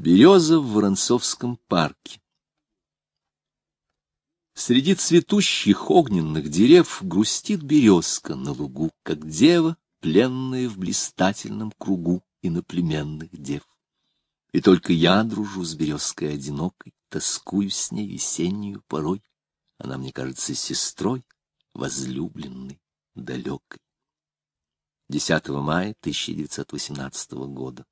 Береза в Воронцовском парке. Среди цветущих огненных дерев грустит березка на лугу, как дева, пленная в блистательном кругу иноплеменных дев. И только я дружу с березкой одинокой, тоскую с ней весеннюю порой. Она мне кажется сестрой, возлюбленной, далекой. 10 мая 1918 года.